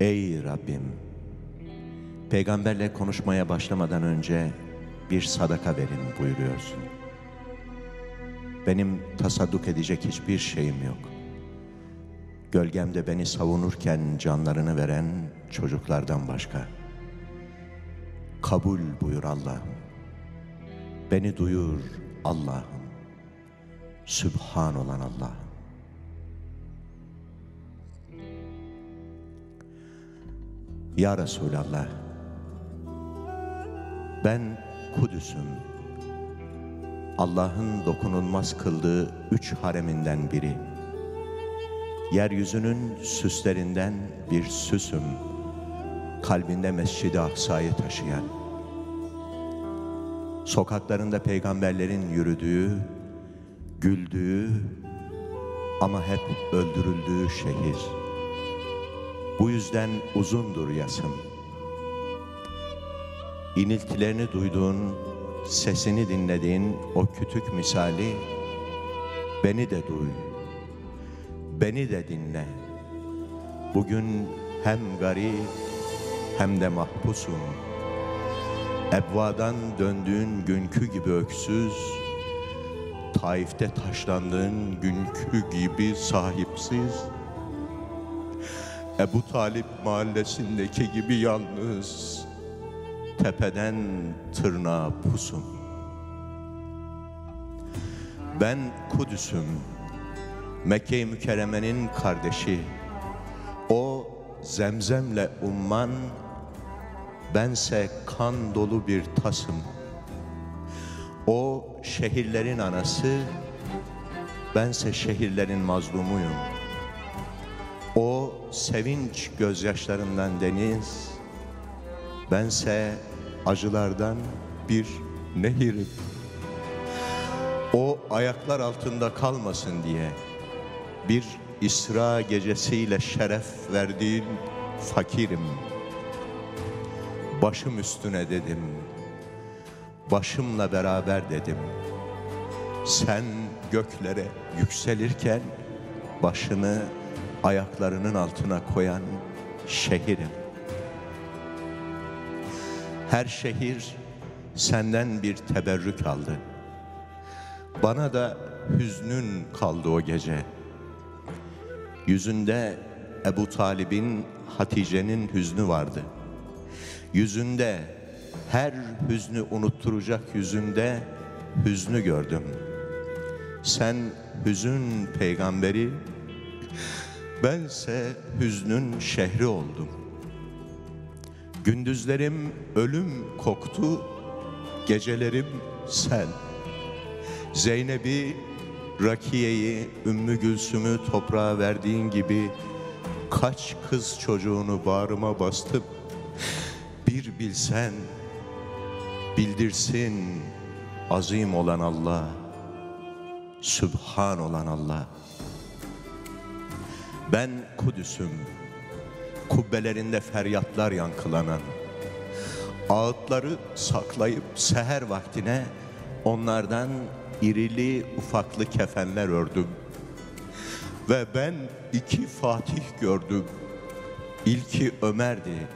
Ey Rabbim! Peygamberle konuşmaya başlamadan önce bir sadaka verin buyuruyorsun. Benim tasadduk edecek hiçbir şeyim yok. Gölgemde beni savunurken canlarını veren çocuklardan başka. Kabul buyur Allah'ım. Beni duyur Allah'ım. Sübhan olan Allah'ım. Ya Resulallah, ben Kudüs'üm. Allah'ın dokunulmaz kıldığı üç hareminden biri. Yeryüzünün süslerinden bir süsüm. Kalbinde Mescid-i Aksa'yı taşıyan. Sokaklarında peygamberlerin yürüdüğü, güldüğü ama hep öldürüldüğü şehir. Bu yüzden uzundur yasım. İniltilerini duyduğun, sesini dinlediğin o kütük misali beni de duy, beni de dinle. Bugün hem garip hem de mahpusum. Ebvadan döndüğün günkü gibi öksüz, Taif'te taşlandığın günkü gibi sahipsiz, Ebu Talip mahallesindeki gibi yalnız, tepeden tırnağa pusum. Ben Kudüs'üm, Mekke-i Mükerreme'nin kardeşi. O zemzemle umman, bense kan dolu bir tasım. O şehirlerin anası, bense şehirlerin mazlumuyum. O sevinç gözyaşlarından deniz, bense acılardan bir nehirim. O ayaklar altında kalmasın diye bir İsra gecesiyle şeref verdiğin fakirim. Başım üstüne dedim, başımla beraber dedim. Sen göklere yükselirken başını ayaklarının altına koyan şehirim. Her şehir senden bir teberrük aldı. Bana da hüznün kaldı o gece. Yüzünde Ebu Talib'in, Hatice'nin hüznü vardı. Yüzünde her hüznü unutturacak yüzünde hüznü gördüm. Sen hüzün peygamberi, bense hüznün şehri oldum. Gündüzlerim ölüm koktu, gecelerim sen. Zeynep'i, Rakiye'yi, Ümmü Gülsüm'ü toprağa verdiğin gibi kaç kız çocuğunu bağrıma bastım. Bir bilsen, bildirsin azim olan Allah, Sübhan olan Allah. Ben Kudüs'üm, kubbelerinde feryatlar yankılanan, ağıtları saklayıp seher vaktine onlardan irili ufaklı kefenler ördüm. Ve ben iki Fatih gördüm. İlki Ömer'di.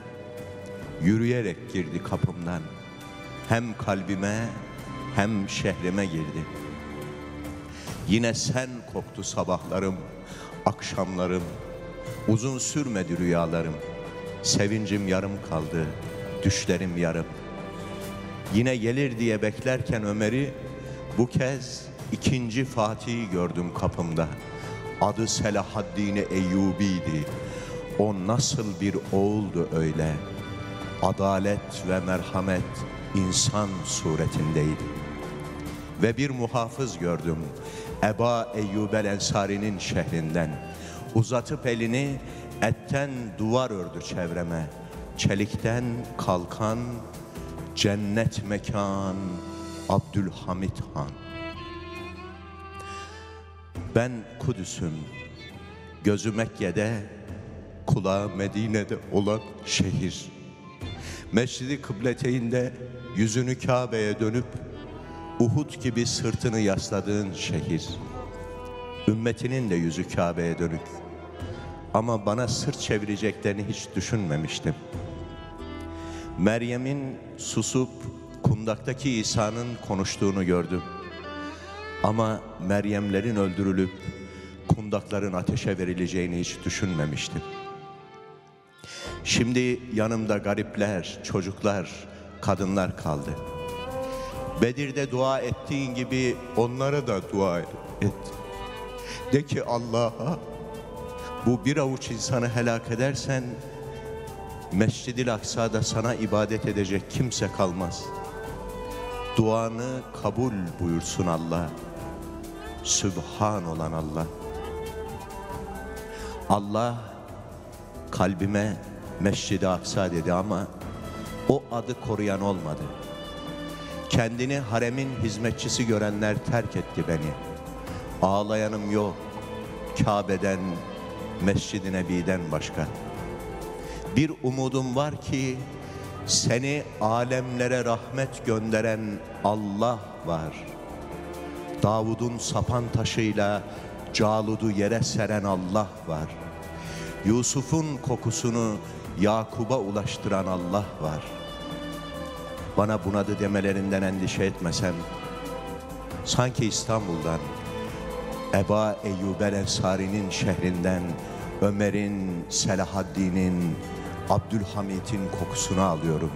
Yürüyerek girdi kapımdan. Hem kalbime hem şehrime girdi. Yine sen koktu sabahlarım, akşamlarım. Uzun sürmedi rüyalarım. Sevincim yarım kaldı, düşlerim yarım. Yine gelir diye beklerken Ömer'i bu kez ikinci Fatih'i gördüm kapımda. Adı Selahaddin Eyyubi'ydi. O nasıl bir oğuldu öyle. Adalet ve merhamet insan suretindeydi. Ve bir muhafız gördüm. Eba Eyyub Ensari'nin şehrinden. Uzatıp elini etten duvar ördü çevreme. Çelikten kalkan cennet mekan Abdülhamit Han. Ben Kudüs'üm, gözü Mekke'de, kulağı Medine'de olan şehir. Mescidi kıbleteynde yüzünü Kabe'ye dönüp Uhud gibi sırtını yasladığın şehir. Ümmetinin de yüzü Kabe'ye dönük. Ama bana sırt çevireceklerini hiç düşünmemiştim. Meryem'in susup kundaktaki İsa'nın konuştuğunu gördüm. Ama Meryemlerin öldürülüp kundakların ateşe verileceğini hiç düşünmemiştim. Şimdi yanımda garipler, çocuklar, kadınlar kaldı. Bedir'de dua ettiğin gibi onlara da dua et. De ki Allah'a bu bir avuç insanı helak edersen Mescid-i Aksa'da sana ibadet edecek kimse kalmaz. Duanı kabul buyursun Allah. Sübhan olan Allah. Allah kalbime Mescid-i Aksa dedi ama o adı koruyan olmadı. Kendini haremin hizmetçisi görenler terk etti beni. Ağlayanım yok. Kabe'den, Mescid-i Nebi'den başka. Bir umudum var ki seni alemlere rahmet gönderen Allah var. Davud'un sapan taşıyla Calud'u yere seren Allah var. Yusuf'un kokusunu Yakub'a ulaştıran Allah var. Bana bunadı demelerinden endişe etmesem, sanki İstanbul'dan, Eba Eyyub el Ensari'nin şehrinden, Ömer'in, Selahaddin'in, Abdülhamit'in kokusunu alıyorum.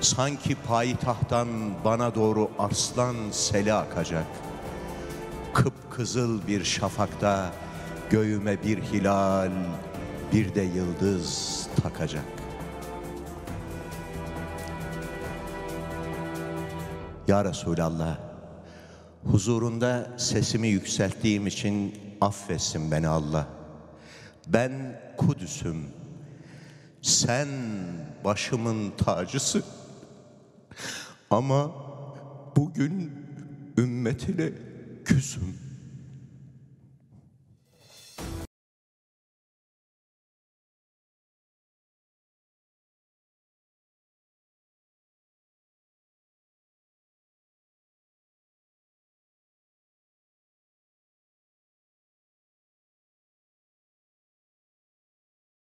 Sanki payitahttan bana doğru arslan seli akacak. Kıpkızıl bir şafakta göğüme bir hilal, bir de yıldız takacak. Ya Resulallah, huzurunda sesimi yükselttiğim için affetsin beni Allah. Ben Kudüs'üm, sen başımın tacısı. Ama bugün ümmetine küsüm.